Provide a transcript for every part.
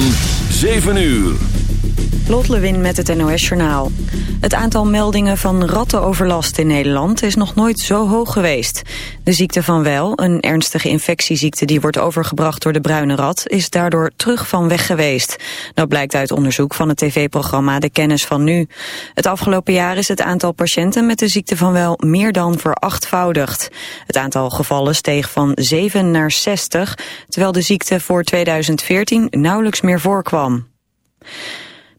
van 7 uur. Lot Lewin met het NOS Journaal. Het aantal meldingen van rattenoverlast in Nederland is nog nooit zo hoog geweest. De ziekte van Wel, een ernstige infectieziekte die wordt overgebracht door de bruine rat, is daardoor terug van weg geweest. Dat blijkt uit onderzoek van het tv-programma De Kennis van Nu. Het afgelopen jaar is het aantal patiënten met de ziekte van Wel meer dan verachtvoudigd. Het aantal gevallen steeg van 7 naar 60, terwijl de ziekte voor 2014 nauwelijks meer voorkwam.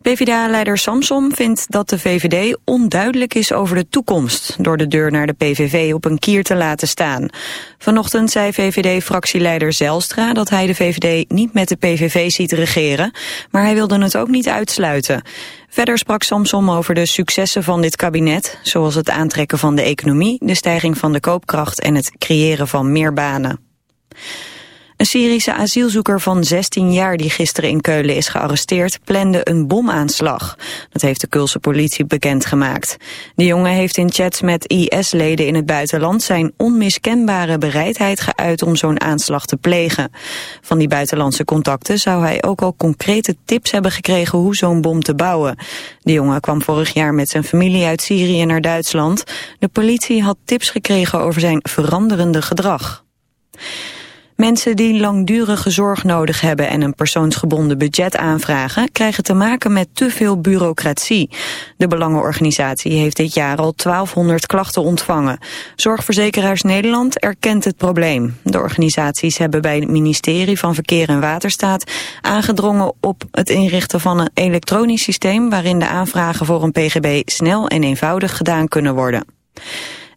PvdA-leider Samsom vindt dat de VVD onduidelijk is over de toekomst... door de deur naar de PVV op een kier te laten staan. Vanochtend zei VVD-fractieleider Zelstra dat hij de VVD niet met de PVV ziet regeren... maar hij wilde het ook niet uitsluiten. Verder sprak Samsom over de successen van dit kabinet... zoals het aantrekken van de economie, de stijging van de koopkracht... en het creëren van meer banen. Een Syrische asielzoeker van 16 jaar die gisteren in Keulen is gearresteerd plande een bomaanslag. Dat heeft de Keulse politie bekendgemaakt. De jongen heeft in chats met IS-leden in het buitenland zijn onmiskenbare bereidheid geuit om zo'n aanslag te plegen. Van die buitenlandse contacten zou hij ook al concrete tips hebben gekregen hoe zo'n bom te bouwen. De jongen kwam vorig jaar met zijn familie uit Syrië naar Duitsland. De politie had tips gekregen over zijn veranderende gedrag. Mensen die langdurige zorg nodig hebben en een persoonsgebonden budget aanvragen, krijgen te maken met te veel bureaucratie. De Belangenorganisatie heeft dit jaar al 1200 klachten ontvangen. Zorgverzekeraars Nederland erkent het probleem. De organisaties hebben bij het ministerie van Verkeer en Waterstaat aangedrongen op het inrichten van een elektronisch systeem waarin de aanvragen voor een pgb snel en eenvoudig gedaan kunnen worden.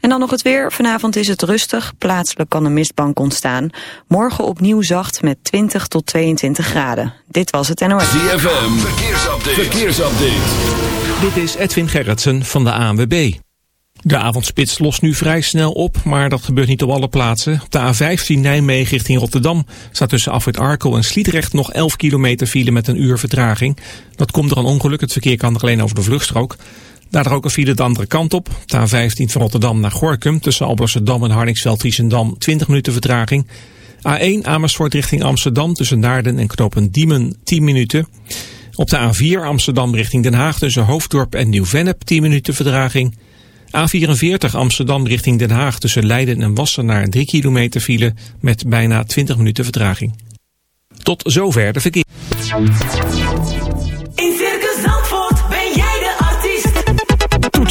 En dan nog het weer. Vanavond is het rustig. Plaatselijk kan een mistbank ontstaan. Morgen opnieuw zacht met 20 tot 22 graden. Dit was het NOS. ZFM, verkeersupdate. verkeersupdate. Dit is Edwin Gerritsen van de ANWB. De avondspits lost nu vrij snel op, maar dat gebeurt niet op alle plaatsen. Op de A15 Nijmegen richting Rotterdam staat tussen Afrit Arkel en Sliedrecht nog 11 kilometer file met een uur vertraging. Dat komt door een ongeluk, het verkeer kan er alleen over de vluchtstrook. Daar ook een file de andere kant op. De A15 van Rotterdam naar Gorkum tussen Alblasserdam en Harningsveld-Triesendam 20 minuten vertraging. A1 Amersfoort richting Amsterdam tussen Naarden en Knopen Diemen 10 minuten. Op de A4 Amsterdam richting Den Haag tussen Hoofddorp en Nieuw-Vennep 10 minuten vertraging. A44 Amsterdam richting Den Haag tussen Leiden en Wassenaar 3 kilometer file met bijna 20 minuten vertraging. Tot zover de verkeer.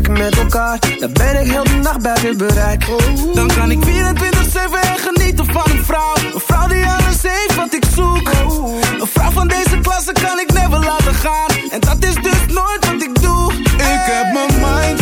met elkaar Dan ben ik heel de nacht bij je bereik. Dan kan ik 24-7 genieten van een vrouw Een vrouw die alles heeft wat ik zoek. Een vrouw van deze klasse kan ik never laten gaan En dat is dus nooit wat ik doe Ik heb mijn mind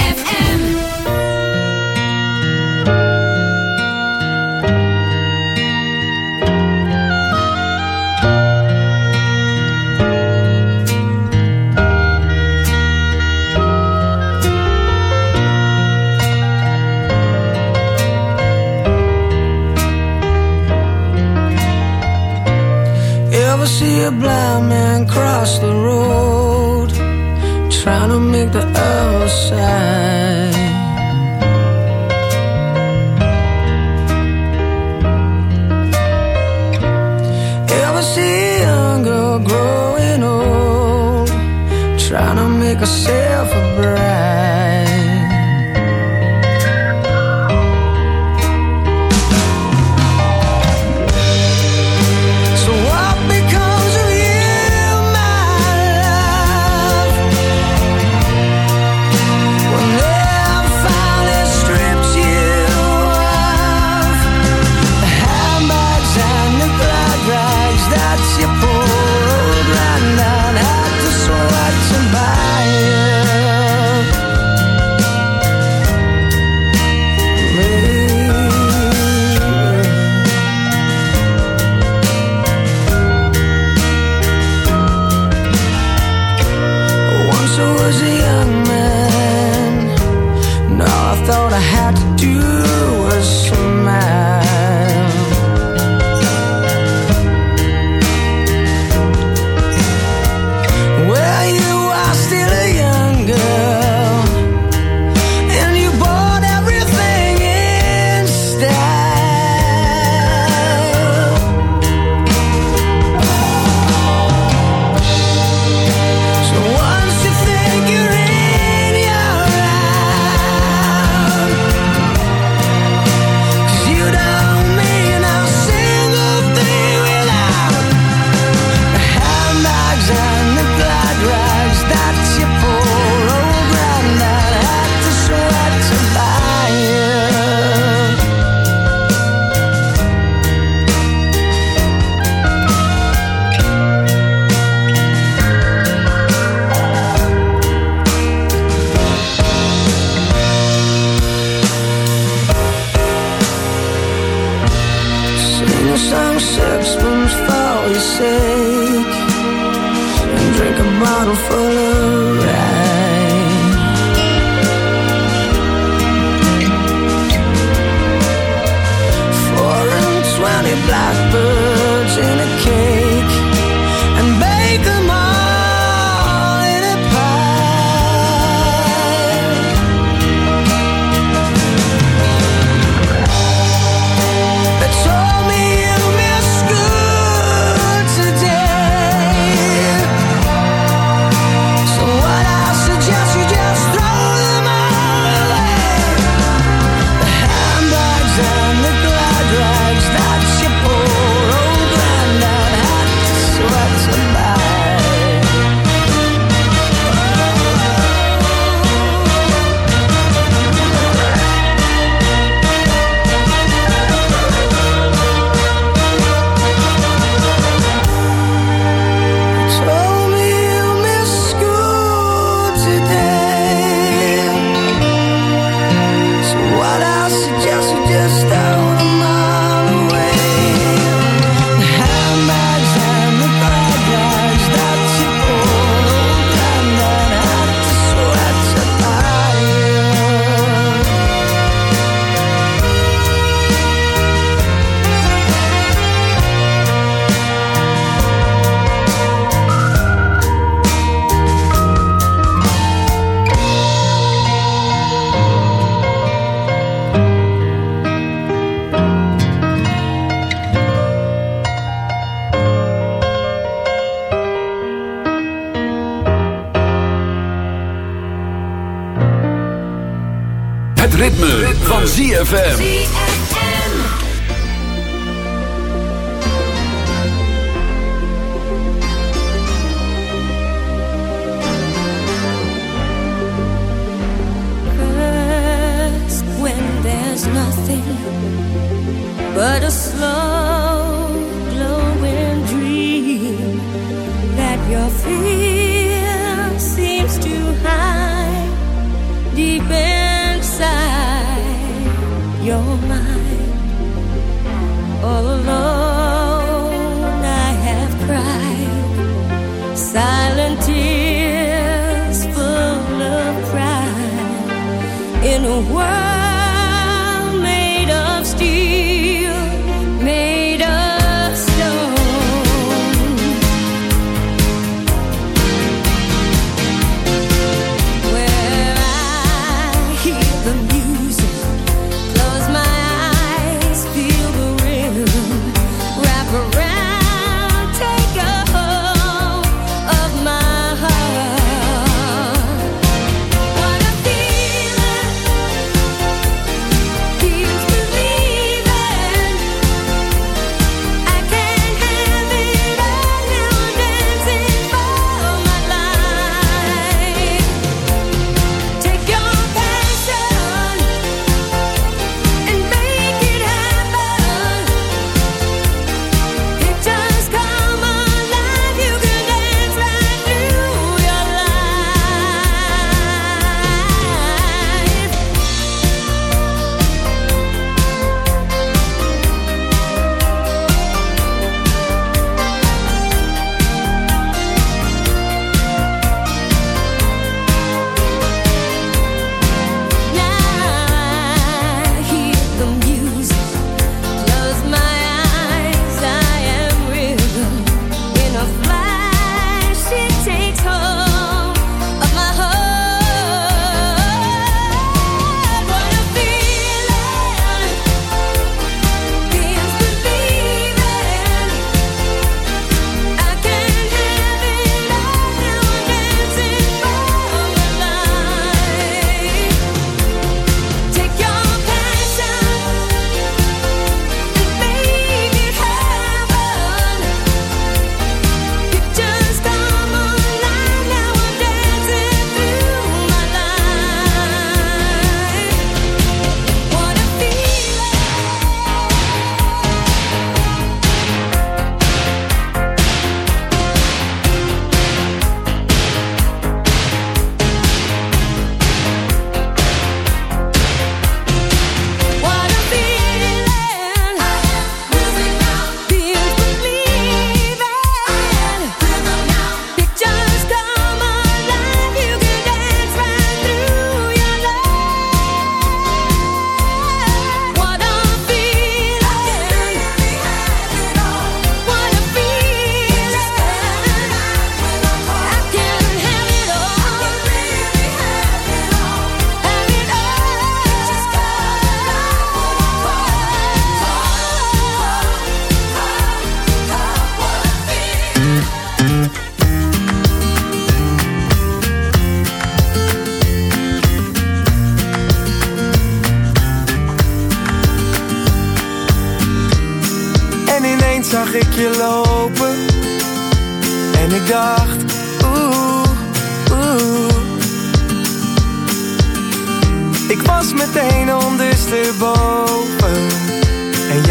A blind man cross the road, trying to make the other ZFM.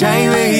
zijn.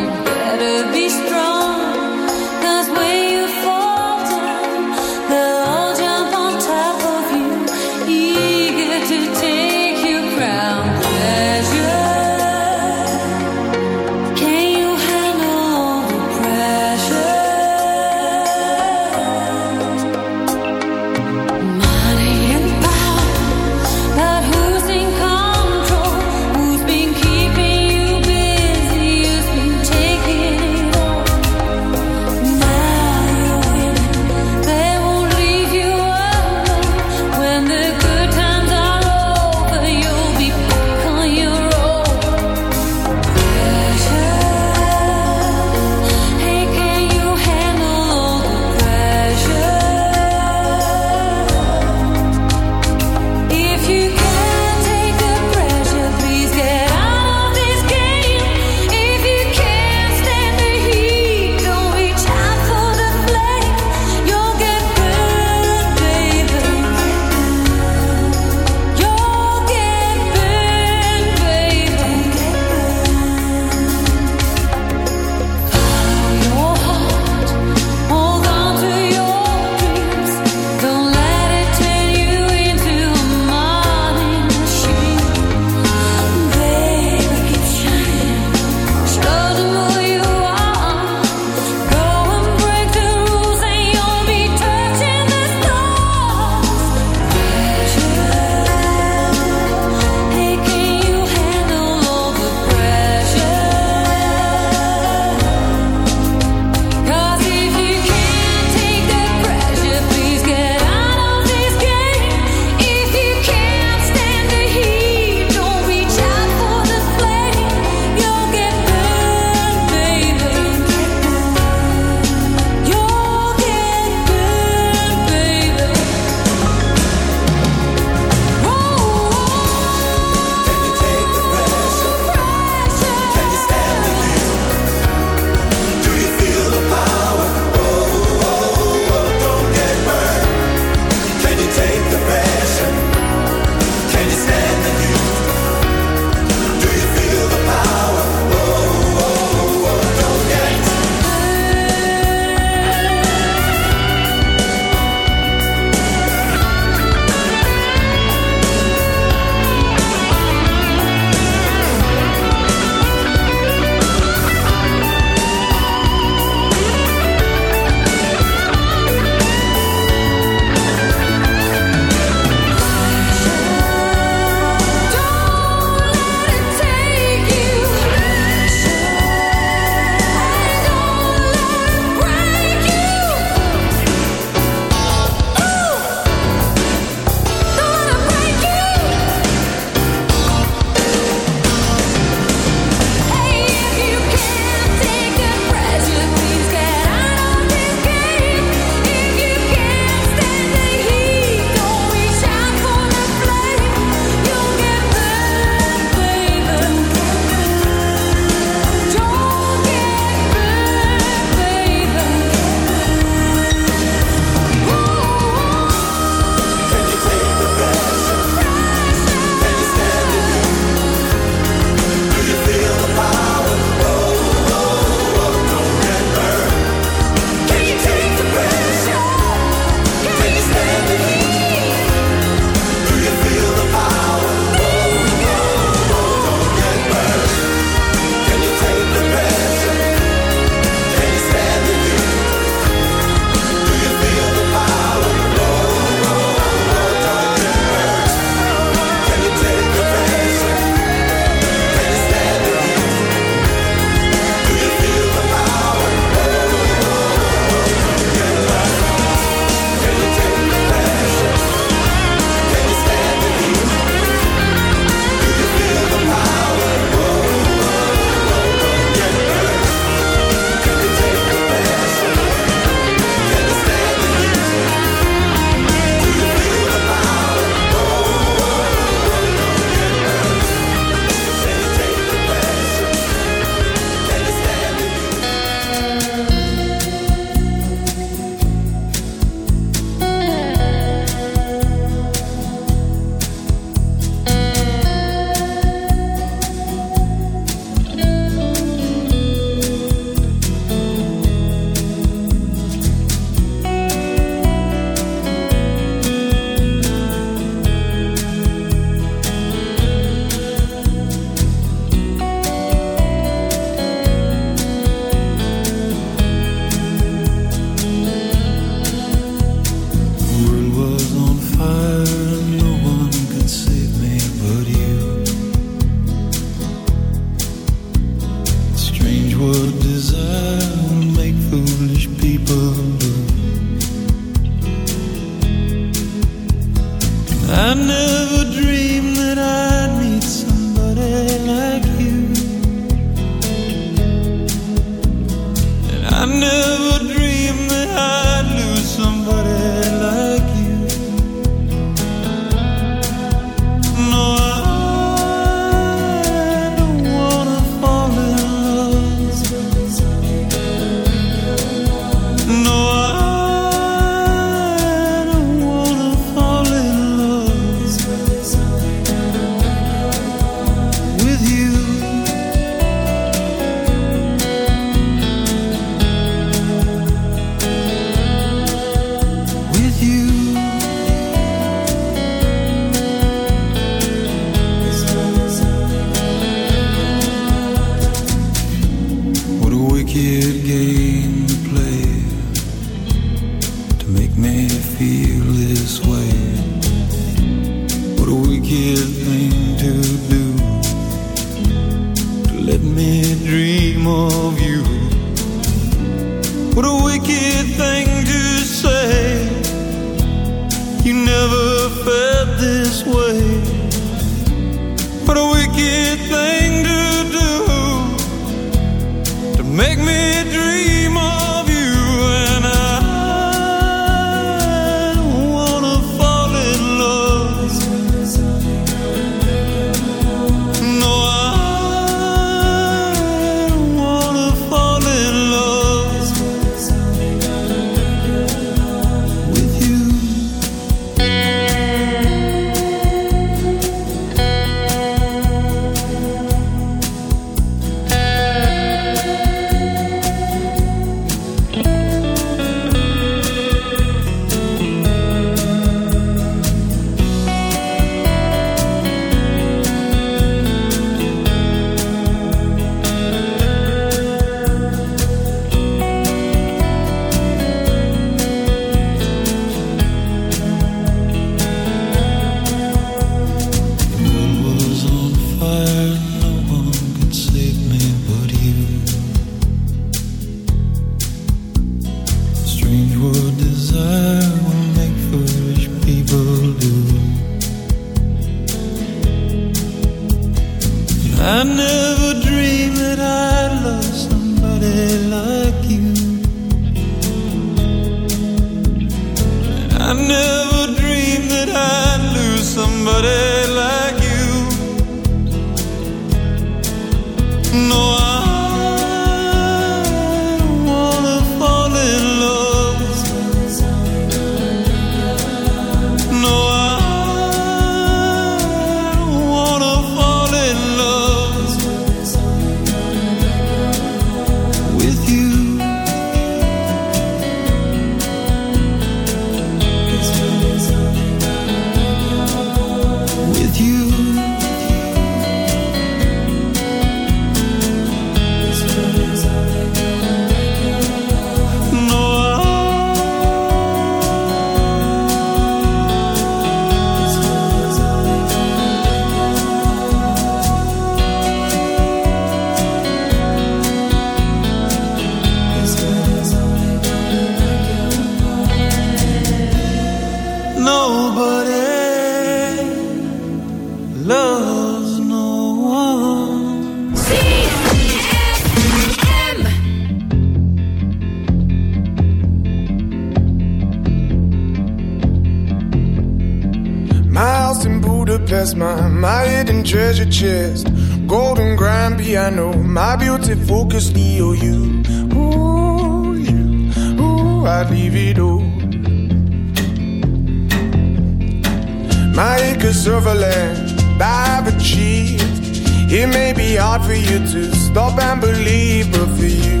for you to stop and believe, but for you,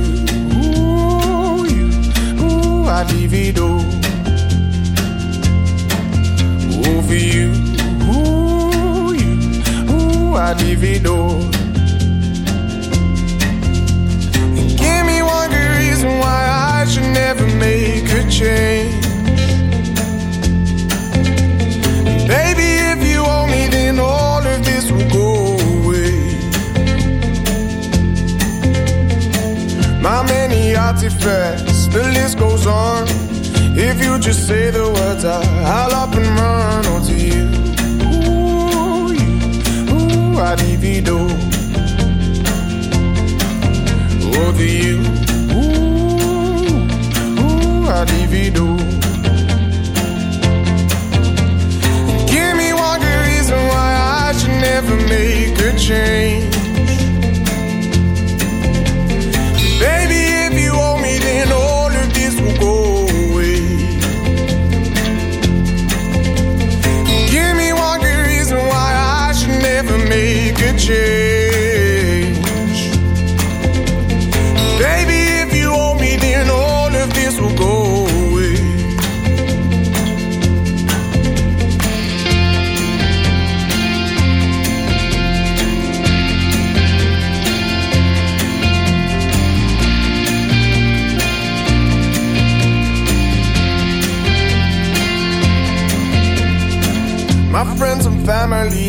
ooh, you, ooh, I divido. Ooh, for you, ooh, you, ooh, I divido. dress. The list goes on. If you just say the words, I, I'll up and run. Oh, to you, ooh, you, ooh, I do. Oh, to you, ooh, ooh, I do.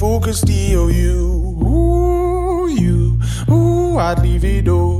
Beautiful Castillo. You, ooh, you, ooh, I'd leave it all.